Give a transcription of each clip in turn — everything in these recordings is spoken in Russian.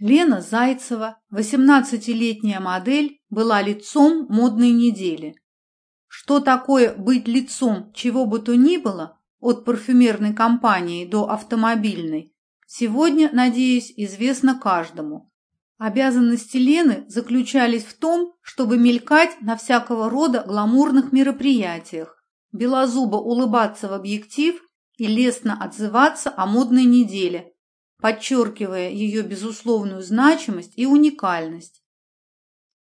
Лена Зайцева, 18-летняя модель, была лицом модной недели. Что такое быть лицом чего бы то ни было, от парфюмерной компании до автомобильной, сегодня, надеюсь, известно каждому. Обязанности Лены заключались в том, чтобы мелькать на всякого рода гламурных мероприятиях, белозубо улыбаться в объектив и лестно отзываться о модной неделе, подчеркивая ее безусловную значимость и уникальность.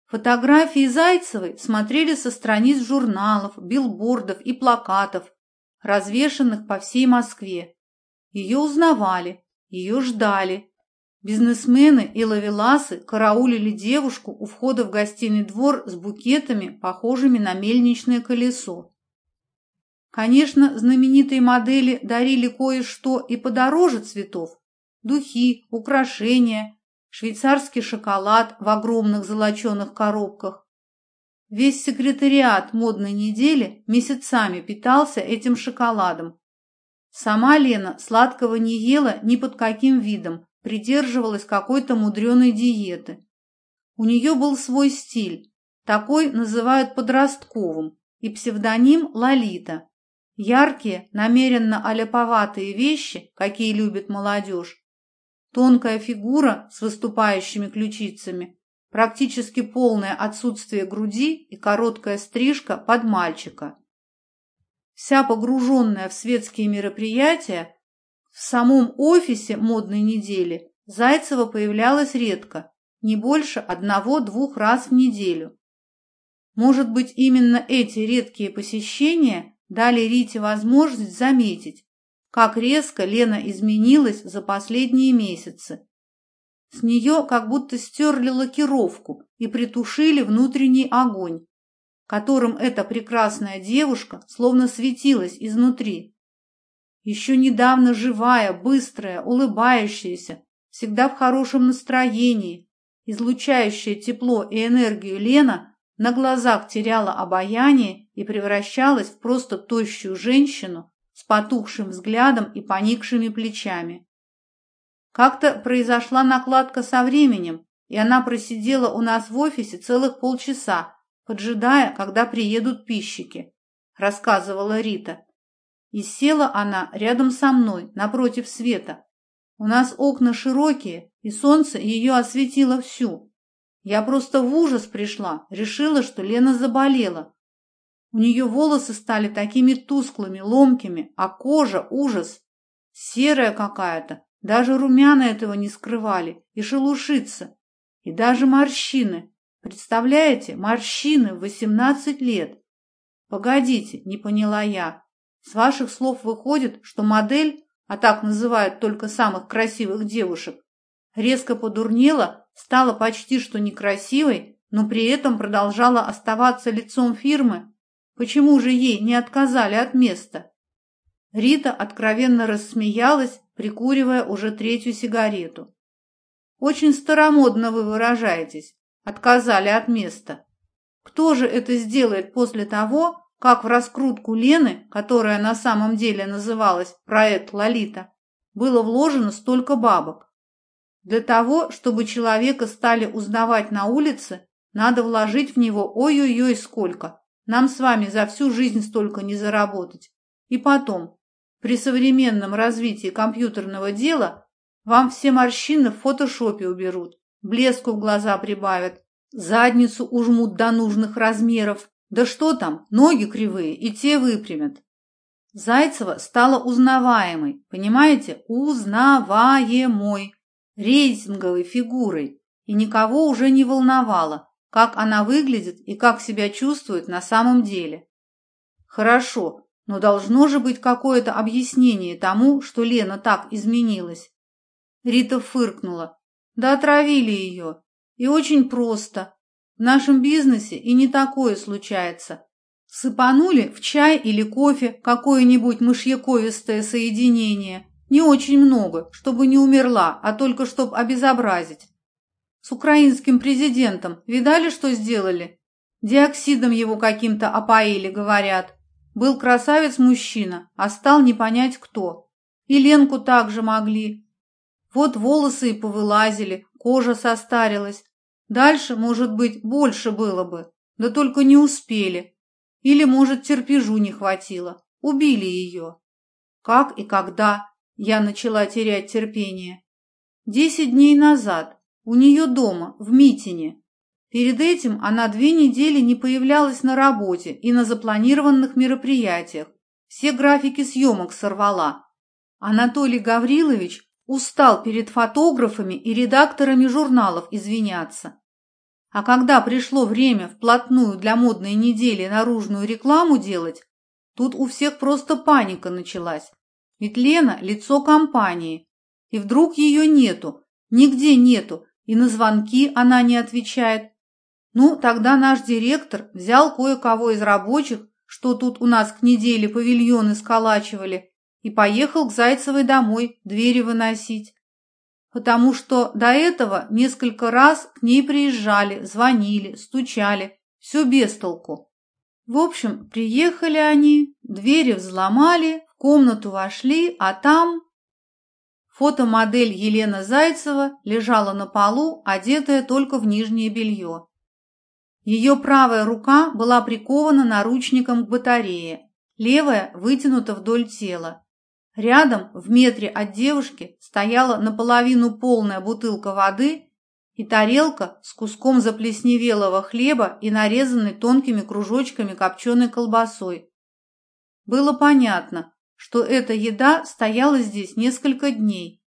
Фотографии Зайцевой смотрели со страниц журналов, билбордов и плакатов, развешанных по всей Москве. Ее узнавали, ее ждали. Бизнесмены и лавеласы караулили девушку у входа в гостиный двор с букетами, похожими на мельничное колесо. Конечно, знаменитые модели дарили кое-что и подороже цветов. Духи, украшения, швейцарский шоколад в огромных золоченых коробках. Весь секретариат модной недели месяцами питался этим шоколадом. Сама Лена сладкого не ела ни под каким видом, придерживалась какой-то мудреной диеты. У нее был свой стиль, такой называют подростковым, и псевдоним Лолита. Яркие, намеренно аляповатые вещи, какие любит молодежь. Тонкая фигура с выступающими ключицами, практически полное отсутствие груди и короткая стрижка под мальчика. Вся погруженная в светские мероприятия, в самом офисе модной недели Зайцева появлялась редко, не больше одного-двух раз в неделю. Может быть, именно эти редкие посещения дали Рите возможность заметить, как резко Лена изменилась за последние месяцы. С нее как будто стерли лакировку и притушили внутренний огонь, которым эта прекрасная девушка словно светилась изнутри. Еще недавно живая, быстрая, улыбающаяся, всегда в хорошем настроении, излучающая тепло и энергию Лена на глазах теряла обаяние и превращалась в просто тощую женщину с потухшим взглядом и поникшими плечами. Как-то произошла накладка со временем, и она просидела у нас в офисе целых полчаса, поджидая, когда приедут пищики, рассказывала Рита. И села она рядом со мной, напротив света. У нас окна широкие, и солнце ее осветило всю. Я просто в ужас пришла, решила, что Лена заболела. У нее волосы стали такими тусклыми, ломкими, а кожа – ужас. Серая какая-то, даже румяна этого не скрывали, и шелушится. И даже морщины. Представляете, морщины в 18 лет. Погодите, не поняла я. С ваших слов выходит, что модель, а так называют только самых красивых девушек, резко подурнела стала почти что некрасивой, но при этом продолжала оставаться лицом фирмы. Почему же ей не отказали от места? Рита откровенно рассмеялась, прикуривая уже третью сигарету. Очень старомодно вы выражаетесь. Отказали от места. Кто же это сделает после того, как в раскрутку Лены, которая на самом деле называлась «Проект Лолита», было вложено столько бабок? Для того, чтобы человека стали узнавать на улице, надо вложить в него ой-ой-ой сколько. Нам с вами за всю жизнь столько не заработать. И потом, при современном развитии компьютерного дела, вам все морщины в фотошопе уберут, блеску в глаза прибавят, задницу ужмут до нужных размеров. Да что там, ноги кривые, и те выпрямят. Зайцева стала узнаваемой, понимаете, узнаваемой рейтинговой фигурой, и никого уже не волновало, как она выглядит и как себя чувствует на самом деле. Хорошо, но должно же быть какое-то объяснение тому, что Лена так изменилась. Рита фыркнула. Да отравили ее. И очень просто. В нашем бизнесе и не такое случается. Сыпанули в чай или кофе какое-нибудь мышьяковистое соединение – не очень много, чтобы не умерла, а только чтобы обезобразить. С украинским президентом видали, что сделали? Диоксидом его каким-то опоили, говорят. Был красавец-мужчина, а стал не понять кто. И Ленку также могли. Вот волосы и повылазили, кожа состарилась. Дальше, может быть, больше было бы, да только не успели. Или, может, терпежу не хватило. Убили ее. Как и когда я начала терять терпение? Десять дней назад, у нее дома, в Митине. Перед этим она две недели не появлялась на работе и на запланированных мероприятиях. Все графики съемок сорвала. Анатолий Гаврилович устал перед фотографами и редакторами журналов извиняться. А когда пришло время вплотную для модной недели наружную рекламу делать, тут у всех просто паника началась. Ведь Лена – лицо компании. И вдруг ее нету, нигде нету, и на звонки она не отвечает. Ну, тогда наш директор взял кое-кого из рабочих, что тут у нас к неделе павильоны сколачивали, и поехал к Зайцевой домой двери выносить потому что до этого несколько раз к ней приезжали, звонили, стучали, все без толку. В общем, приехали они, двери взломали, в комнату вошли, а там... Фотомодель Елена Зайцева лежала на полу, одетая только в нижнее белье. Ее правая рука была прикована наручником к батарее, левая вытянута вдоль тела. Рядом, в метре от девушки, стояла наполовину полная бутылка воды и тарелка с куском заплесневелого хлеба и нарезанной тонкими кружочками копченой колбасой. Было понятно, что эта еда стояла здесь несколько дней.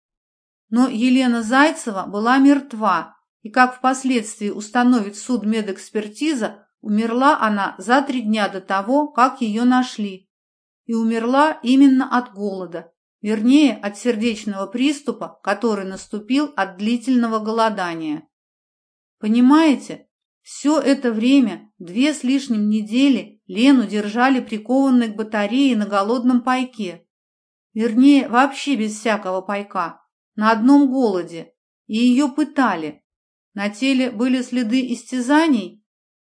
Но Елена Зайцева была мертва, и, как впоследствии установит судмедэкспертиза, умерла она за три дня до того, как ее нашли и умерла именно от голода, вернее, от сердечного приступа, который наступил от длительного голодания. Понимаете, все это время, две с лишним недели, Лену держали прикованной к батарее на голодном пайке. Вернее, вообще без всякого пайка, на одном голоде, и ее пытали. На теле были следы истязаний?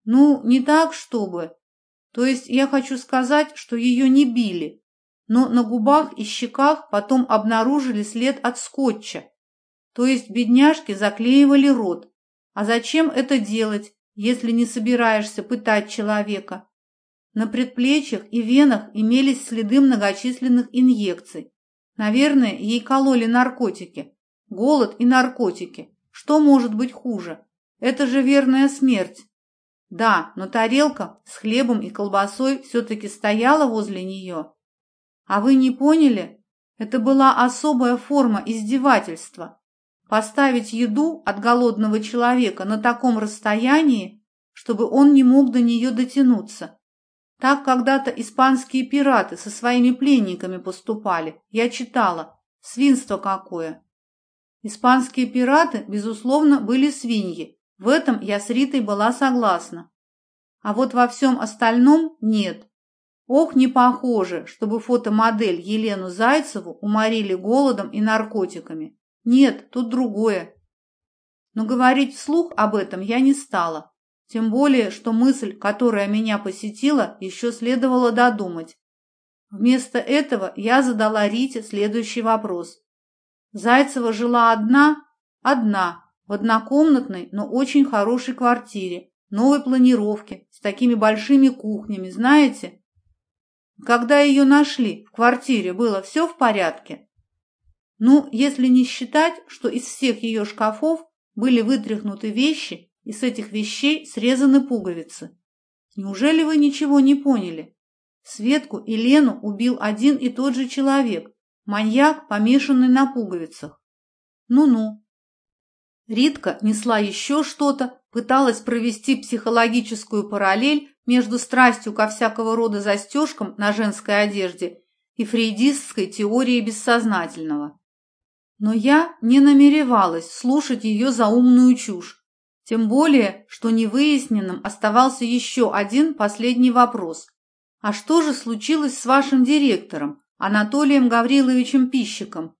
Ну, не так, чтобы, то есть я хочу сказать, что ее не били, но на губах и щеках потом обнаружили след от скотча. То есть бедняжки заклеивали рот. А зачем это делать, если не собираешься пытать человека? На предплечьях и венах имелись следы многочисленных инъекций. Наверное, ей кололи наркотики. Голод и наркотики. Что может быть хуже? Это же верная смерть. Да, но тарелка с хлебом и колбасой все-таки стояла возле нее. А вы не поняли? Это была особая форма издевательства. Поставить еду от голодного человека на таком расстоянии, чтобы он не мог до нее дотянуться. Так когда-то испанские пираты со своими пленниками поступали. Я читала. Свинство какое. Испанские пираты, безусловно, были свиньи, в этом я с Ритой была согласна. А вот во всем остальном нет. Ох, не похоже, чтобы фотомодель Елену Зайцеву уморили голодом и наркотиками. Нет, тут другое. Но говорить вслух об этом я не стала. Тем более, что мысль, которая меня посетила, еще следовало додумать. Вместо этого я задала Рите следующий вопрос. Зайцева жила одна? Одна, в однокомнатной, но очень хорошей квартире, новой планировки, с такими большими кухнями, знаете? Когда ее нашли, в квартире было все в порядке? Ну, если не считать, что из всех ее шкафов были вытряхнуты вещи, и с этих вещей срезаны пуговицы. Неужели вы ничего не поняли? Светку и Лену убил один и тот же человек, маньяк, помешанный на пуговицах. Ну-ну, Ритка несла еще что-то, пыталась провести психологическую параллель между страстью ко всякого рода застежкам на женской одежде и фрейдистской теорией бессознательного. Но я не намеревалась слушать ее заумную чушь, тем более, что невыясненным оставался еще один последний вопрос. А что же случилось с вашим директором, Анатолием Гавриловичем Пищиком?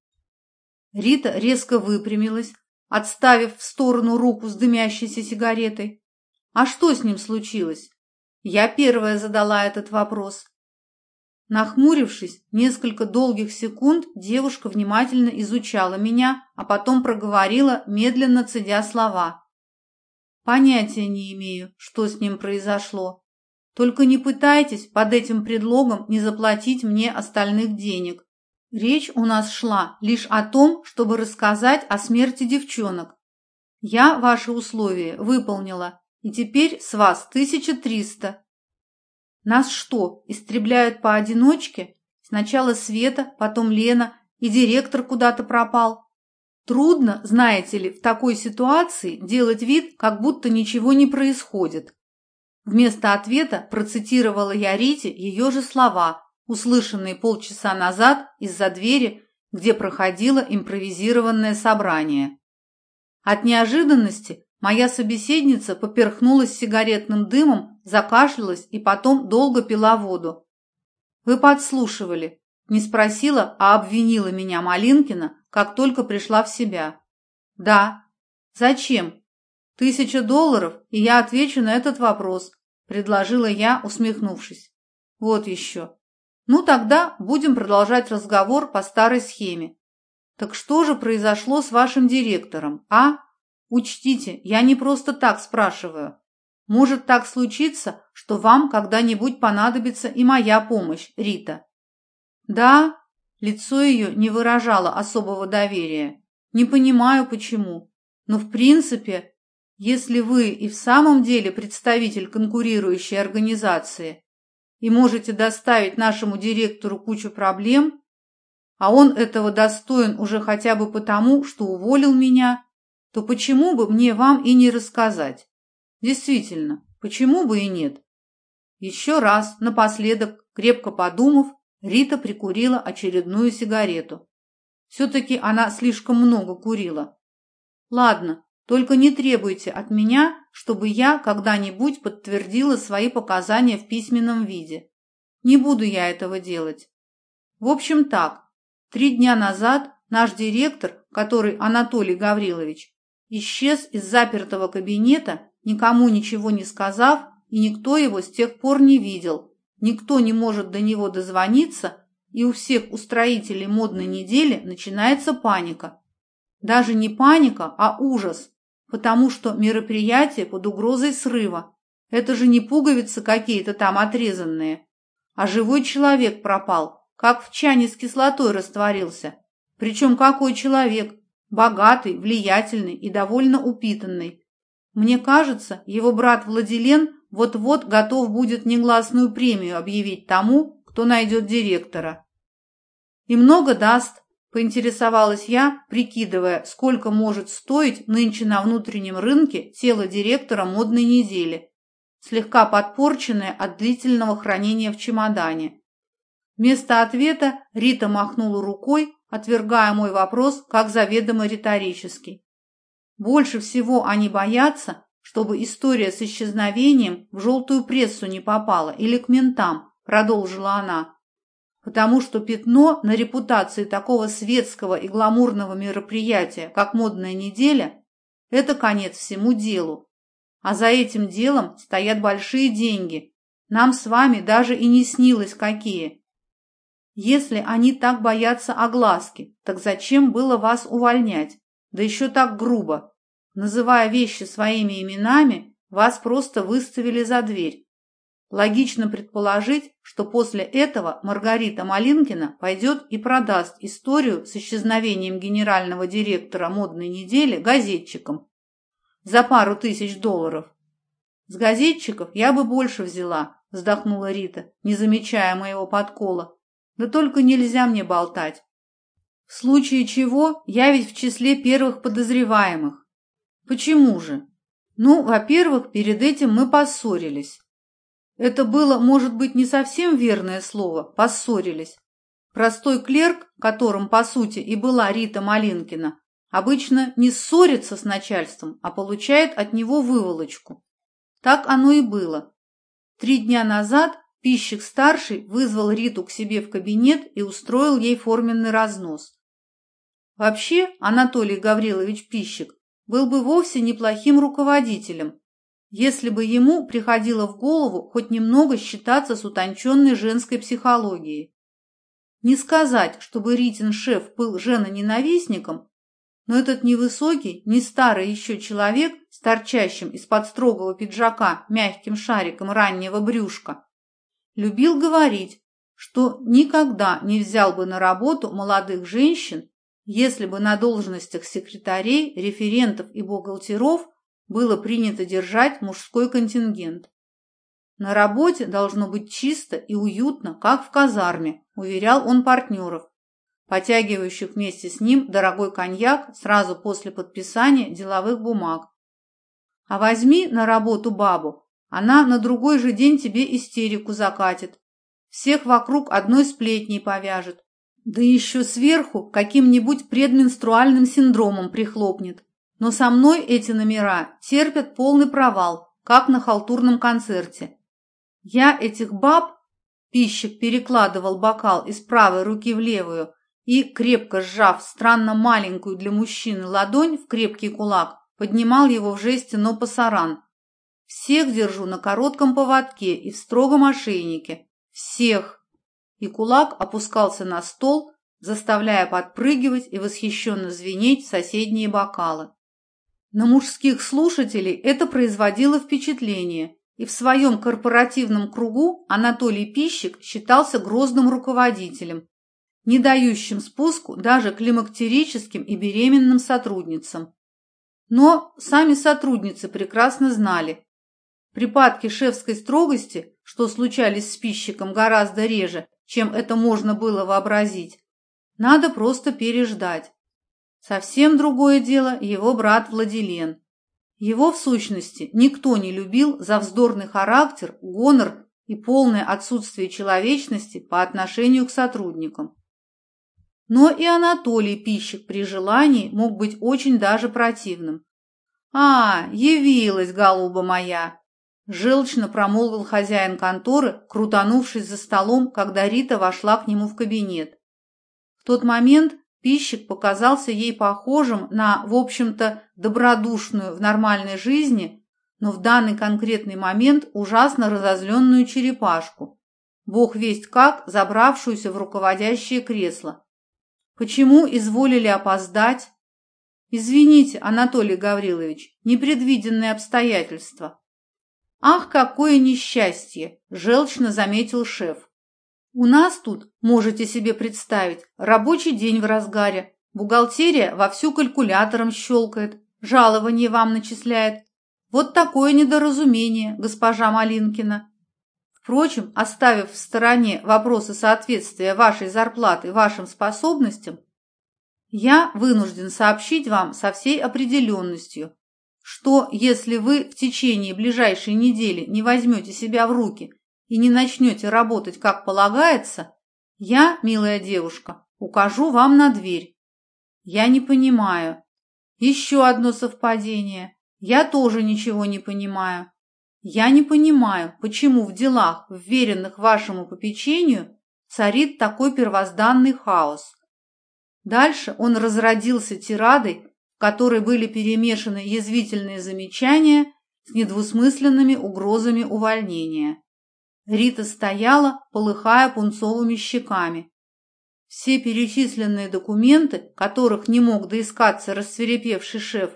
Рита резко выпрямилась, отставив в сторону руку с дымящейся сигаретой. А что с ним случилось? Я первая задала этот вопрос. Нахмурившись, несколько долгих секунд девушка внимательно изучала меня, а потом проговорила, медленно цедя слова. «Понятия не имею, что с ним произошло. Только не пытайтесь под этим предлогом не заплатить мне остальных денег. Речь у нас шла лишь о том, чтобы рассказать о смерти девчонок. Я ваши условия выполнила, и теперь с вас 1300. Нас что, истребляют поодиночке? Сначала Света, потом Лена, и директор куда-то пропал. Трудно, знаете ли, в такой ситуации делать вид, как будто ничего не происходит. Вместо ответа процитировала я Рите ее же слова, услышанные полчаса назад из-за двери, где проходило импровизированное собрание. От неожиданности моя собеседница поперхнулась сигаретным дымом, закашлялась и потом долго пила воду. «Вы подслушивали», не спросила, а обвинила меня Малинкина, как только пришла в себя. «Да». «Зачем?» «Тысяча долларов, и я отвечу на этот вопрос», предложила я, усмехнувшись. «Вот еще. Ну, тогда будем продолжать разговор по старой схеме. Так что же произошло с вашим директором, а? Учтите, я не просто так спрашиваю. Может так случиться, что вам когда-нибудь понадобится и моя помощь, Рита. Да, лицо ее не выражало особого доверия. Не понимаю, почему. Но в принципе, если вы и в самом деле представитель конкурирующей организации, и можете доставить нашему директору кучу проблем, а он этого достоин уже хотя бы потому, что уволил меня, то почему бы мне вам и не рассказать? Действительно, почему бы и нет? Еще раз, напоследок, крепко подумав, Рита прикурила очередную сигарету. Все-таки она слишком много курила. Ладно, только не требуйте от меня, чтобы я когда-нибудь подтвердила свои показания в письменном виде. Не буду я этого делать. В общем так, три дня назад наш директор, который Анатолий Гаврилович, исчез из запертого кабинета, никому ничего не сказав, и никто его с тех пор не видел. Никто не может до него дозвониться, и у всех устроителей модной недели начинается паника. Даже не паника, а ужас потому что мероприятие под угрозой срыва. Это же не пуговицы какие-то там отрезанные, а живой человек пропал, как в чане с кислотой растворился. Причем какой человек? Богатый, влиятельный и довольно упитанный. Мне кажется, его брат Владилен вот-вот готов будет негласную премию объявить тому, кто найдет директора. И много даст, Поинтересовалась я, прикидывая, сколько может стоить нынче на внутреннем рынке тело директора модной недели, слегка подпорченное от длительного хранения в чемодане. Вместо ответа Рита махнула рукой, отвергая мой вопрос как заведомо риторический. Больше всего они боятся, чтобы история с исчезновением в желтую прессу не попала или к ментам, продолжила она потому что пятно на репутации такого светского и гламурного мероприятия, как модная неделя, это конец всему делу. А за этим делом стоят большие деньги. Нам с вами даже и не снилось какие. Если они так боятся огласки, так зачем было вас увольнять? Да еще так грубо. Называя вещи своими именами, вас просто выставили за дверь. Логично предположить, что после этого Маргарита Малинкина пойдет и продаст историю с исчезновением генерального директора модной недели газетчикам за пару тысяч долларов. С газетчиков я бы больше взяла, вздохнула Рита, не замечая моего подкола. Да только нельзя мне болтать. В случае чего я ведь в числе первых подозреваемых. Почему же? Ну, во-первых, перед этим мы поссорились. Это было, может быть, не совсем верное слово «поссорились». Простой клерк, которым, по сути, и была Рита Малинкина, обычно не ссорится с начальством, а получает от него выволочку. Так оно и было. Три дня назад пищик-старший вызвал Риту к себе в кабинет и устроил ей форменный разнос. Вообще, Анатолий Гаврилович Пищик был бы вовсе неплохим руководителем, если бы ему приходило в голову хоть немного считаться с утонченной женской психологией. Не сказать, чтобы Ритин шеф был женоненавистником, но этот невысокий, не старый еще человек с торчащим из-под строгого пиджака мягким шариком раннего брюшка любил говорить, что никогда не взял бы на работу молодых женщин, если бы на должностях секретарей, референтов и бухгалтеров было принято держать мужской контингент. На работе должно быть чисто и уютно, как в казарме, уверял он партнеров, потягивающих вместе с ним дорогой коньяк сразу после подписания деловых бумаг. А возьми на работу бабу, она на другой же день тебе истерику закатит, всех вокруг одной сплетней повяжет, да еще сверху каким-нибудь предменструальным синдромом прихлопнет. Но со мной эти номера терпят полный провал, как на халтурном концерте. Я этих баб, пищик перекладывал бокал из правой руки в левую и, крепко сжав странно маленькую для мужчины ладонь в крепкий кулак, поднимал его в жесте но пасаран. Всех держу на коротком поводке и в строгом ошейнике. Всех! И кулак опускался на стол, заставляя подпрыгивать и восхищенно звенеть соседние бокалы. На мужских слушателей это производило впечатление, и в своем корпоративном кругу Анатолий Пищик считался грозным руководителем, не дающим спуску даже климактерическим и беременным сотрудницам. Но сами сотрудницы прекрасно знали, припадки шефской строгости, что случались с пищиком гораздо реже, чем это можно было вообразить, надо просто переждать. Совсем другое дело его брат Владилен. Его, в сущности, никто не любил за вздорный характер, гонор и полное отсутствие человечности по отношению к сотрудникам. Но и Анатолий Пищик при желании мог быть очень даже противным. «А, явилась, голуба моя!» Желчно промолвил хозяин конторы, крутанувшись за столом, когда Рита вошла к нему в кабинет. В тот момент пищик показался ей похожим на, в общем-то, добродушную в нормальной жизни, но в данный конкретный момент ужасно разозленную черепашку, бог весть как забравшуюся в руководящее кресло. Почему изволили опоздать? Извините, Анатолий Гаврилович, непредвиденные обстоятельства. Ах, какое несчастье, желчно заметил шеф. У нас тут, можете себе представить, рабочий день в разгаре. Бухгалтерия вовсю калькулятором щелкает, жалование вам начисляет. Вот такое недоразумение, госпожа Малинкина. Впрочем, оставив в стороне вопросы соответствия вашей зарплаты вашим способностям, я вынужден сообщить вам со всей определенностью, что если вы в течение ближайшей недели не возьмете себя в руки и не начнете работать как полагается, я, милая девушка, укажу вам на дверь. Я не понимаю. Еще одно совпадение. Я тоже ничего не понимаю. Я не понимаю, почему в делах, вверенных вашему попечению, царит такой первозданный хаос. Дальше он разродился тирадой, в которой были перемешаны язвительные замечания с недвусмысленными угрозами увольнения. Рита стояла, полыхая пунцовыми щеками. Все перечисленные документы, которых не мог доискаться рассверепевший шеф,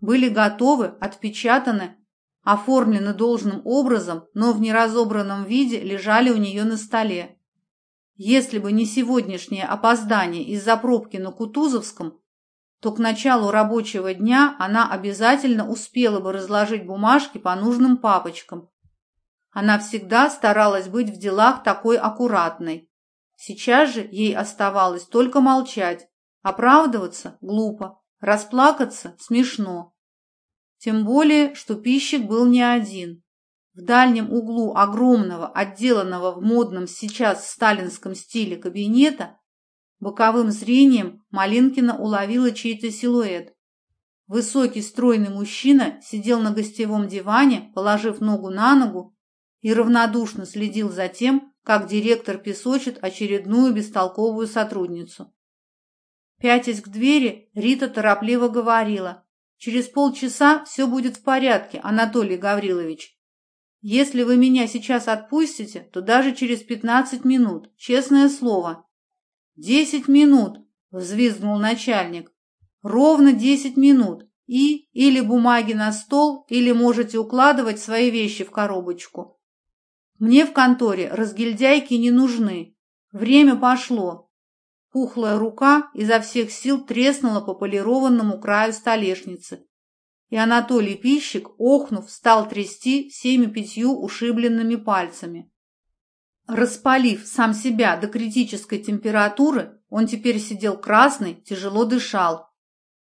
были готовы, отпечатаны оформлены должным образом, но в неразобранном виде лежали у нее на столе. Если бы не сегодняшнее опоздание из-за пробки на Кутузовском, то к началу рабочего дня она обязательно успела бы разложить бумажки по нужным папочкам. Она всегда старалась быть в делах такой аккуратной. Сейчас же ей оставалось только молчать, оправдываться глупо, расплакаться смешно. Тем более, что пищик был не один. В дальнем углу огромного, отделанного в модном сейчас сталинском стиле кабинета, боковым зрением Малинкина уловила чей-то силуэт. Высокий стройный мужчина сидел на гостевом диване, положив ногу на ногу, и равнодушно следил за тем, как директор песочит очередную бестолковую сотрудницу. Пятясь к двери, Рита торопливо говорила. Через полчаса все будет в порядке, Анатолий Гаврилович. Если вы меня сейчас отпустите, то даже через пятнадцать минут, честное слово. Десять минут, взвизгнул начальник. Ровно десять минут. И или бумаги на стол, или можете укладывать свои вещи в коробочку. Мне в конторе разгильдяйки не нужны. Время пошло. Пухлая рука изо всех сил треснула по полированному краю столешницы. И Анатолий Пищик, охнув, стал трясти всеми пятью ушибленными пальцами. Распалив сам себя до критической температуры, он теперь сидел красный, тяжело дышал.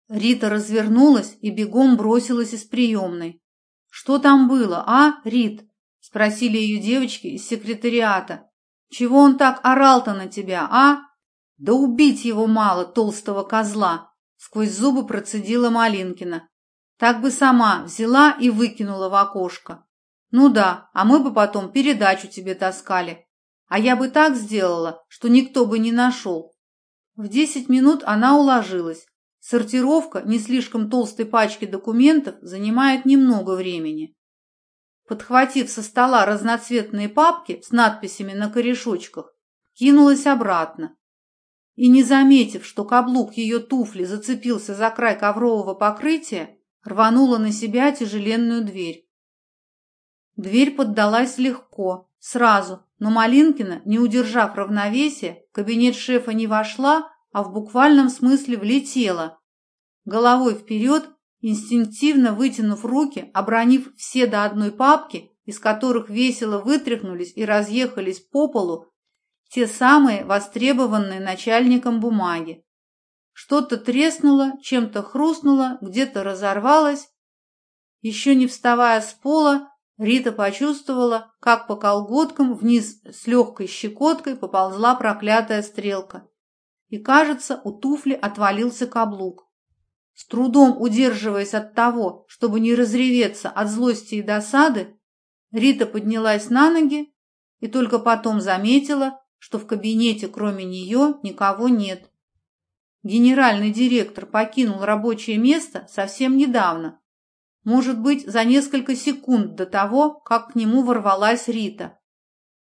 Рита развернулась и бегом бросилась из приемной. «Что там было, а, Рит?» – спросили ее девочки из секретариата. «Чего он так орал-то на тебя, а?» «Да убить его мало, толстого козла!» – сквозь зубы процедила Малинкина. «Так бы сама взяла и выкинула в окошко. Ну да, а мы бы потом передачу тебе таскали. А я бы так сделала, что никто бы не нашел». В десять минут она уложилась. Сортировка не слишком толстой пачки документов занимает немного времени. Подхватив со стола разноцветные папки с надписями на корешочках, кинулась обратно и, не заметив, что каблук ее туфли зацепился за край коврового покрытия, рванула на себя тяжеленную дверь. Дверь поддалась легко, сразу, но Малинкина, не удержав равновесия, в кабинет шефа не вошла, а в буквальном смысле влетела. Головой вперед, инстинктивно вытянув руки, обронив все до одной папки, из которых весело вытряхнулись и разъехались по полу те самые востребованные начальником бумаги. Что-то треснуло, чем-то хрустнуло, где-то разорвалось. Еще не вставая с пола, Рита почувствовала, как по колготкам вниз с легкой щекоткой поползла проклятая стрелка. И, кажется, у туфли отвалился каблук. С трудом удерживаясь от того, чтобы не разреветься от злости и досады, Рита поднялась на ноги и только потом заметила, что в кабинете кроме нее никого нет. Генеральный директор покинул рабочее место совсем недавно, может быть, за несколько секунд до того, как к нему ворвалась Рита.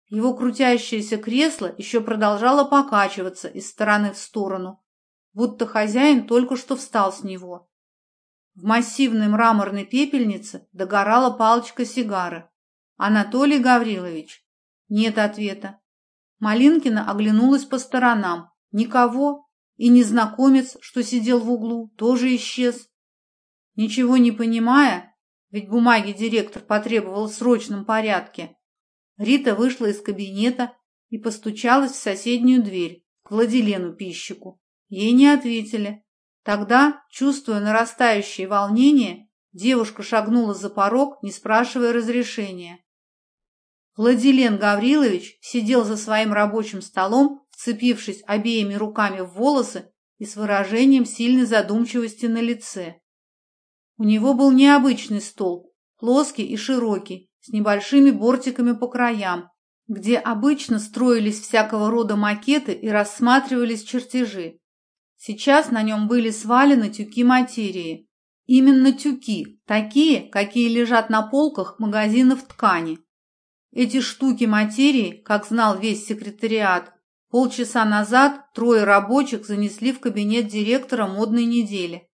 Его крутящееся кресло еще продолжало покачиваться из стороны в сторону, будто хозяин только что встал с него. В массивной мраморной пепельнице догорала палочка сигары. «Анатолий Гаврилович?» Нет ответа. Малинкина оглянулась по сторонам. Никого. И незнакомец, что сидел в углу, тоже исчез. Ничего не понимая, ведь бумаги директор потребовал в срочном порядке, Рита вышла из кабинета и постучалась в соседнюю дверь к Владилену пищику. Ей не ответили. Тогда, чувствуя нарастающее волнение, девушка шагнула за порог, не спрашивая разрешения. Владилен Гаврилович сидел за своим рабочим столом, вцепившись обеими руками в волосы и с выражением сильной задумчивости на лице. У него был необычный стол, плоский и широкий, с небольшими бортиками по краям, где обычно строились всякого рода макеты и рассматривались чертежи. Сейчас на нем были свалены тюки материи. Именно тюки, такие, какие лежат на полках магазинов ткани. Эти штуки материи, как знал весь секретариат, полчаса назад трое рабочих занесли в кабинет директора модной недели.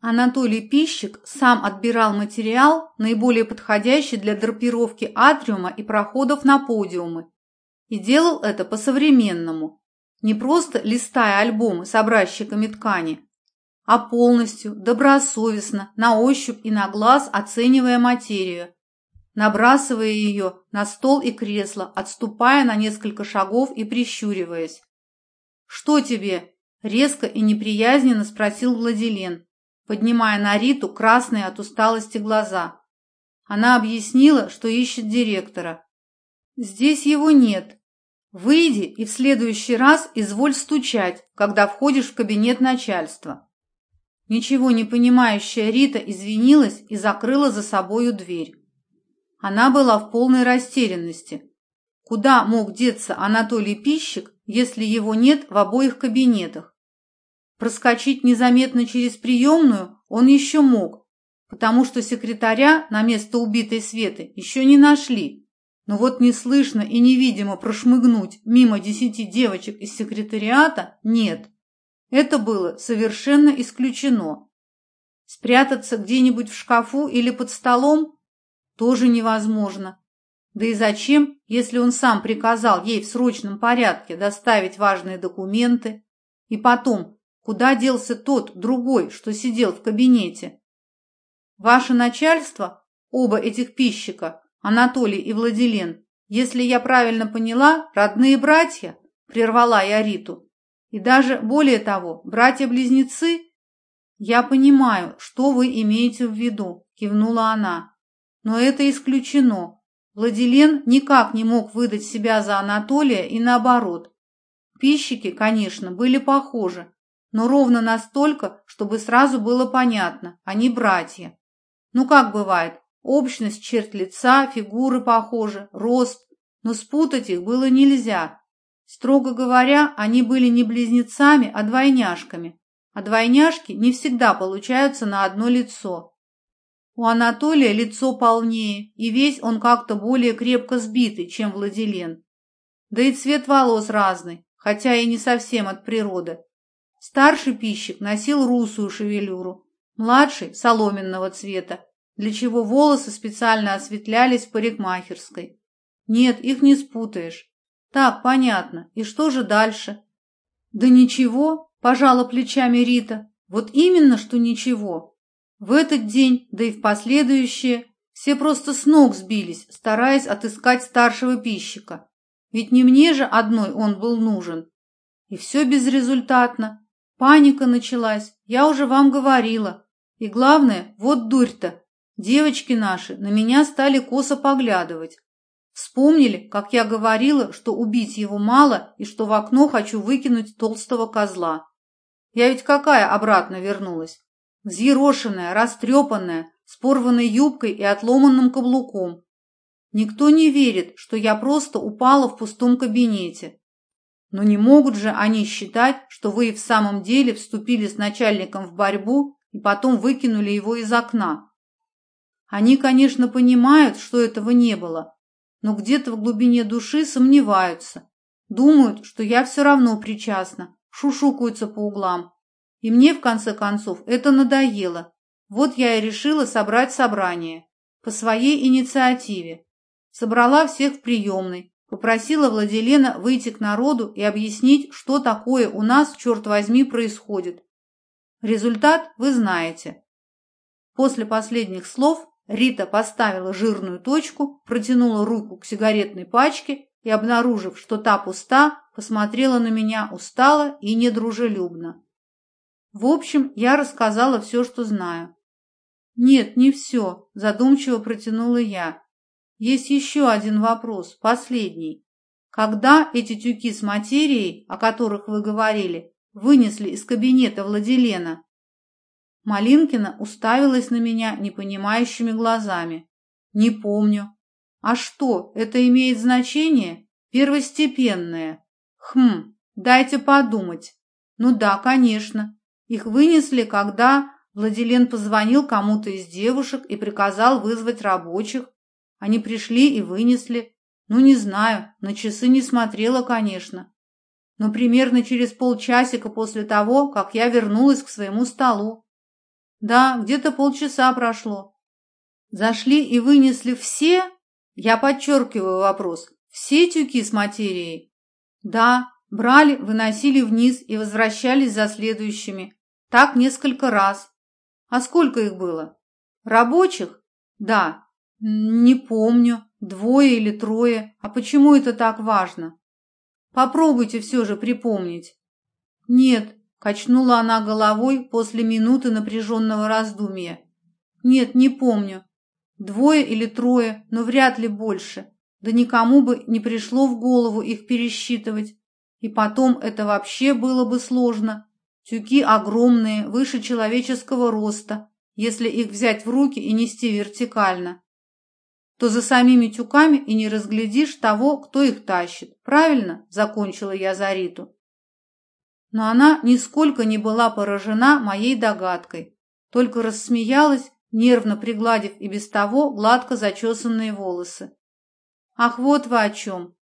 Анатолий Пищик сам отбирал материал, наиболее подходящий для драпировки атриума и проходов на подиумы. И делал это по-современному, не просто листая альбомы с образчиками ткани, а полностью, добросовестно, на ощупь и на глаз оценивая материю, набрасывая ее на стол и кресло, отступая на несколько шагов и прищуриваясь. «Что тебе?» – резко и неприязненно спросил Владилен, поднимая на Риту красные от усталости глаза. Она объяснила, что ищет директора. «Здесь его нет. Выйди и в следующий раз изволь стучать, когда входишь в кабинет начальства». Ничего не понимающая Рита извинилась и закрыла за собою дверь. Она была в полной растерянности. Куда мог деться Анатолий Пищик, если его нет в обоих кабинетах? Проскочить незаметно через приемную он еще мог, потому что секретаря на место убитой Светы еще не нашли. Но вот неслышно и невидимо прошмыгнуть мимо десяти девочек из секретариата нет. Это было совершенно исключено. Спрятаться где-нибудь в шкафу или под столом тоже невозможно. Да и зачем, если он сам приказал ей в срочном порядке доставить важные документы? И потом, куда делся тот, другой, что сидел в кабинете? Ваше начальство, оба этих пищика, Анатолий и Владилен, если я правильно поняла, родные братья, прервала я Риту. И даже более того, братья-близнецы? Я понимаю, что вы имеете в виду, кивнула она. Но это исключено. Владилен никак не мог выдать себя за Анатолия и наоборот. Пищики, конечно, были похожи, но ровно настолько, чтобы сразу было понятно, они братья. Ну как бывает, общность черт лица, фигуры похожи, рост, но спутать их было нельзя. Строго говоря, они были не близнецами, а двойняшками, а двойняшки не всегда получаются на одно лицо. У Анатолия лицо полнее, и весь он как-то более крепко сбитый, чем Владилен. Да и цвет волос разный, хотя и не совсем от природы. Старший пищик носил русую шевелюру, младший – соломенного цвета, для чего волосы специально осветлялись в парикмахерской. Нет, их не спутаешь. Так, понятно. И что же дальше? Да ничего, пожала плечами Рита. Вот именно, что ничего. В этот день, да и в последующие, все просто с ног сбились, стараясь отыскать старшего пищика. Ведь не мне же одной он был нужен. И все безрезультатно. Паника началась, я уже вам говорила. И главное, вот дурь-то, девочки наши на меня стали косо поглядывать. Вспомнили, как я говорила, что убить его мало и что в окно хочу выкинуть толстого козла. Я ведь какая обратно вернулась? взъерошенная, растрепанная, с порванной юбкой и отломанным каблуком. Никто не верит, что я просто упала в пустом кабинете. Но не могут же они считать, что вы и в самом деле вступили с начальником в борьбу и потом выкинули его из окна. Они, конечно, понимают, что этого не было, но где-то в глубине души сомневаются. Думают, что я все равно причастна, шушукаются по углам. И мне, в конце концов, это надоело. Вот я и решила собрать собрание. По своей инициативе. Собрала всех в приемной. Попросила Владилена выйти к народу и объяснить, что такое у нас, черт возьми, происходит. Результат вы знаете. После последних слов Рита поставила жирную точку, протянула руку к сигаретной пачке и, обнаружив, что та пуста, посмотрела на меня устало и недружелюбно. В общем, я рассказала все, что знаю. Нет, не все, задумчиво протянула я. Есть еще один вопрос, последний. Когда эти тюки с материей, о которых вы говорили, вынесли из кабинета Владилена? Малинкина уставилась на меня непонимающими глазами. Не помню. А что, это имеет значение? Первостепенное. Хм, дайте подумать. Ну да, конечно. Их вынесли, когда Владилен позвонил кому-то из девушек и приказал вызвать рабочих. Они пришли и вынесли. Ну, не знаю, на часы не смотрела, конечно. Но примерно через полчасика после того, как я вернулась к своему столу. Да, где-то полчаса прошло. Зашли и вынесли все, я подчеркиваю вопрос, все тюки с материей? Да, брали, выносили вниз и возвращались за следующими. Так несколько раз. А сколько их было? Рабочих? Да. Не помню. Двое или трое. А почему это так важно? Попробуйте все же припомнить. Нет, качнула она головой после минуты напряженного раздумья. Нет, не помню. Двое или трое, но вряд ли больше. Да никому бы не пришло в голову их пересчитывать. И потом это вообще было бы сложно. Тюки огромные, выше человеческого роста, если их взять в руки и нести вертикально. То за самими тюками и не разглядишь того, кто их тащит. Правильно? Закончила я за Риту. Но она нисколько не была поражена моей догадкой, только рассмеялась нервно пригладив и без того гладко зачесанные волосы. «Ах, вот вы о чем!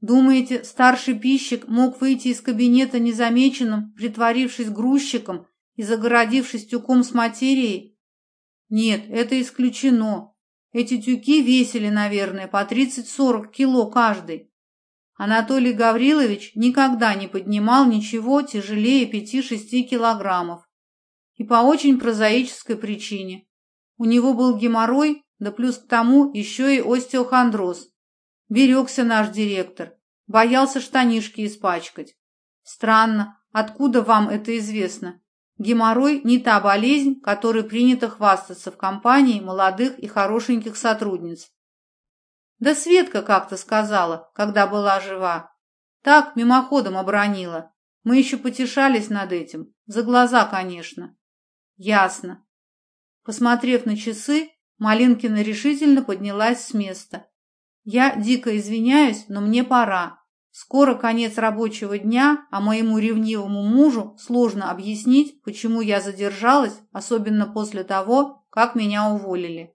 Думаете, старший пищик мог выйти из кабинета незамеченным, притворившись грузчиком и загородившись тюком с материей? Нет, это исключено. Эти тюки весили, наверное, по 30-40 кило каждый. Анатолий Гаврилович никогда не поднимал ничего тяжелее 5-6 килограммов. И по очень прозаической причине. У него был геморрой, да плюс к тому еще и остеохондроз. Берегся наш директор. Боялся штанишки испачкать. Странно, откуда вам это известно? Геморрой – не та болезнь, которой принято хвастаться в компании молодых и хорошеньких сотрудниц. Да Светка как-то сказала, когда была жива. Так, мимоходом обронила. Мы еще потешались над этим. За глаза, конечно. Ясно. Посмотрев на часы, Малинкина решительно поднялась с места. Я дико извиняюсь, но мне пора. Скоро конец рабочего дня, а моему ревнивому мужу сложно объяснить, почему я задержалась, особенно после того, как меня уволили.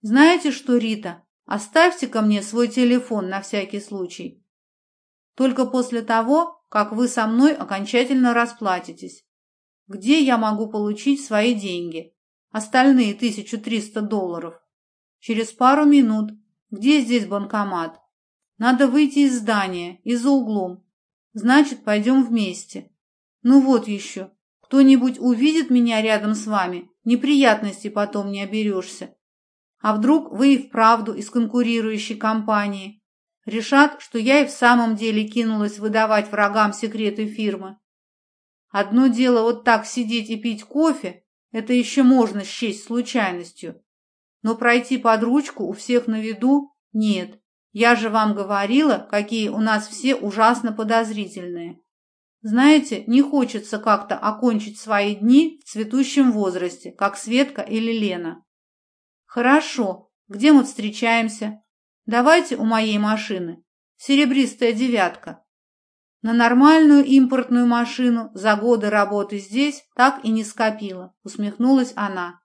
Знаете что, Рита, оставьте ко мне свой телефон на всякий случай. Только после того, как вы со мной окончательно расплатитесь. Где я могу получить свои деньги? Остальные 1300 долларов. Через пару минут. Где здесь банкомат? Надо выйти из здания и за углом. Значит, пойдем вместе. Ну вот еще. Кто-нибудь увидит меня рядом с вами, неприятностей потом не оберешься. А вдруг вы и вправду из конкурирующей компании? Решат, что я и в самом деле кинулась выдавать врагам секреты фирмы. Одно дело вот так сидеть и пить кофе, это еще можно счесть случайностью. Но пройти под ручку у всех на виду – нет. Я же вам говорила, какие у нас все ужасно подозрительные. Знаете, не хочется как-то окончить свои дни в цветущем возрасте, как Светка или Лена. Хорошо. Где мы встречаемся? Давайте у моей машины. Серебристая девятка. На нормальную импортную машину за годы работы здесь так и не скопила, усмехнулась она.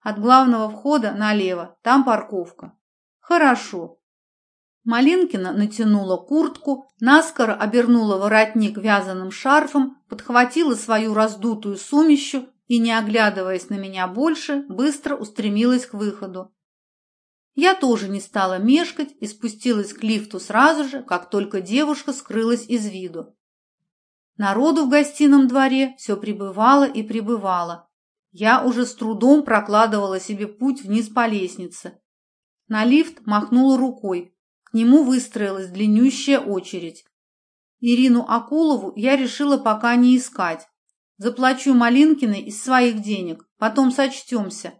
От главного входа налево, там парковка. Хорошо. Малинкина натянула куртку, наскоро обернула воротник вязаным шарфом, подхватила свою раздутую сумищу и, не оглядываясь на меня больше, быстро устремилась к выходу. Я тоже не стала мешкать и спустилась к лифту сразу же, как только девушка скрылась из виду. Народу в гостином дворе все прибывало и прибывало. Я уже с трудом прокладывала себе путь вниз по лестнице. На лифт махнула рукой, к нему выстроилась длиннющая очередь. Ирину Акулову я решила пока не искать. Заплачу Малинкиной из своих денег, потом сочтемся.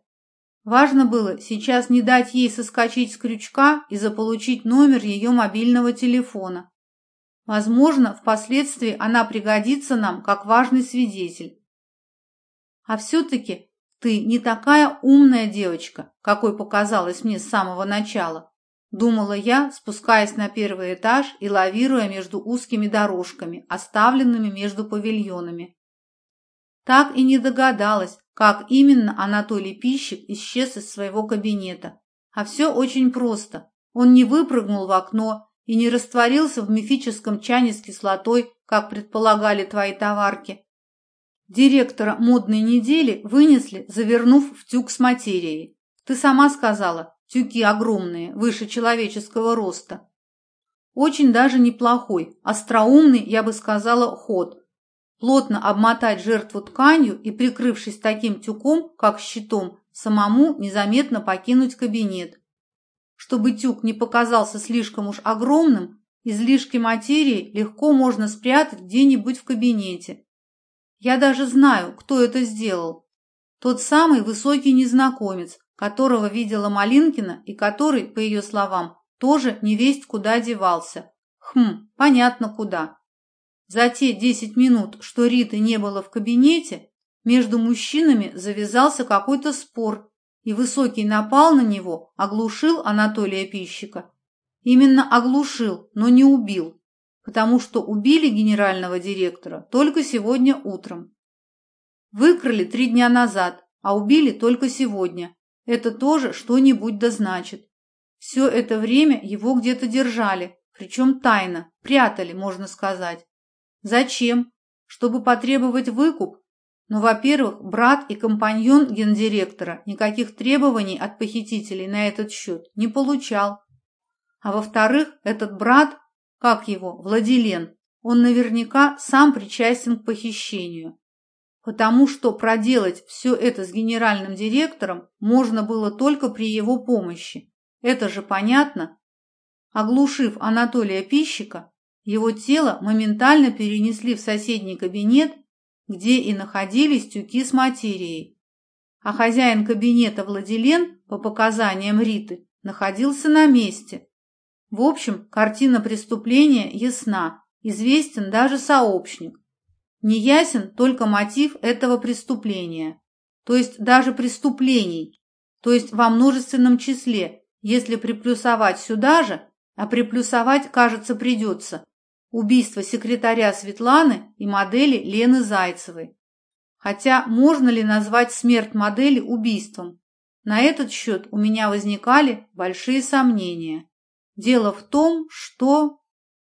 Важно было сейчас не дать ей соскочить с крючка и заполучить номер ее мобильного телефона. Возможно, впоследствии она пригодится нам как важный свидетель. А все-таки ты не такая умная девочка, какой показалась мне с самого начала. Думала я, спускаясь на первый этаж и лавируя между узкими дорожками, оставленными между павильонами. Так и не догадалась, как именно Анатолий Пищик исчез из своего кабинета. А все очень просто. Он не выпрыгнул в окно и не растворился в мифическом чане с кислотой, как предполагали твои товарки. Директора модной недели вынесли, завернув в тюк с материей. Ты сама сказала, Тюки огромные, выше человеческого роста. Очень даже неплохой, остроумный, я бы сказала, ход. Плотно обмотать жертву тканью и, прикрывшись таким тюком, как щитом, самому незаметно покинуть кабинет. Чтобы тюк не показался слишком уж огромным, излишки материи легко можно спрятать где-нибудь в кабинете. Я даже знаю, кто это сделал. Тот самый высокий незнакомец, которого видела Малинкина и который, по ее словам, тоже невесть куда девался. Хм, понятно куда. За те десять минут, что Риты не было в кабинете, между мужчинами завязался какой-то спор, и высокий напал на него, оглушил Анатолия Пищика. Именно оглушил, но не убил, потому что убили генерального директора только сегодня утром. Выкрали три дня назад, а убили только сегодня. Это тоже что-нибудь да значит. Все это время его где-то держали, причем тайно, прятали, можно сказать. Зачем? Чтобы потребовать выкуп? Но, во-первых, брат и компаньон гендиректора никаких требований от похитителей на этот счет не получал. А во-вторых, этот брат, как его, Владилен, он наверняка сам причастен к похищению. Потому что проделать все это с генеральным директором можно было только при его помощи. Это же понятно. Оглушив Анатолия Пищика, его тело моментально перенесли в соседний кабинет, где и находились тюки с материей. А хозяин кабинета Владилен, по показаниям Риты, находился на месте. В общем, картина преступления ясна, известен даже сообщник. Неясен только мотив этого преступления, то есть даже преступлений, то есть во множественном числе, если приплюсовать сюда же, а приплюсовать, кажется, придется, убийство секретаря Светланы и модели Лены Зайцевой. Хотя можно ли назвать смерть модели убийством? На этот счет у меня возникали большие сомнения. Дело в том, что...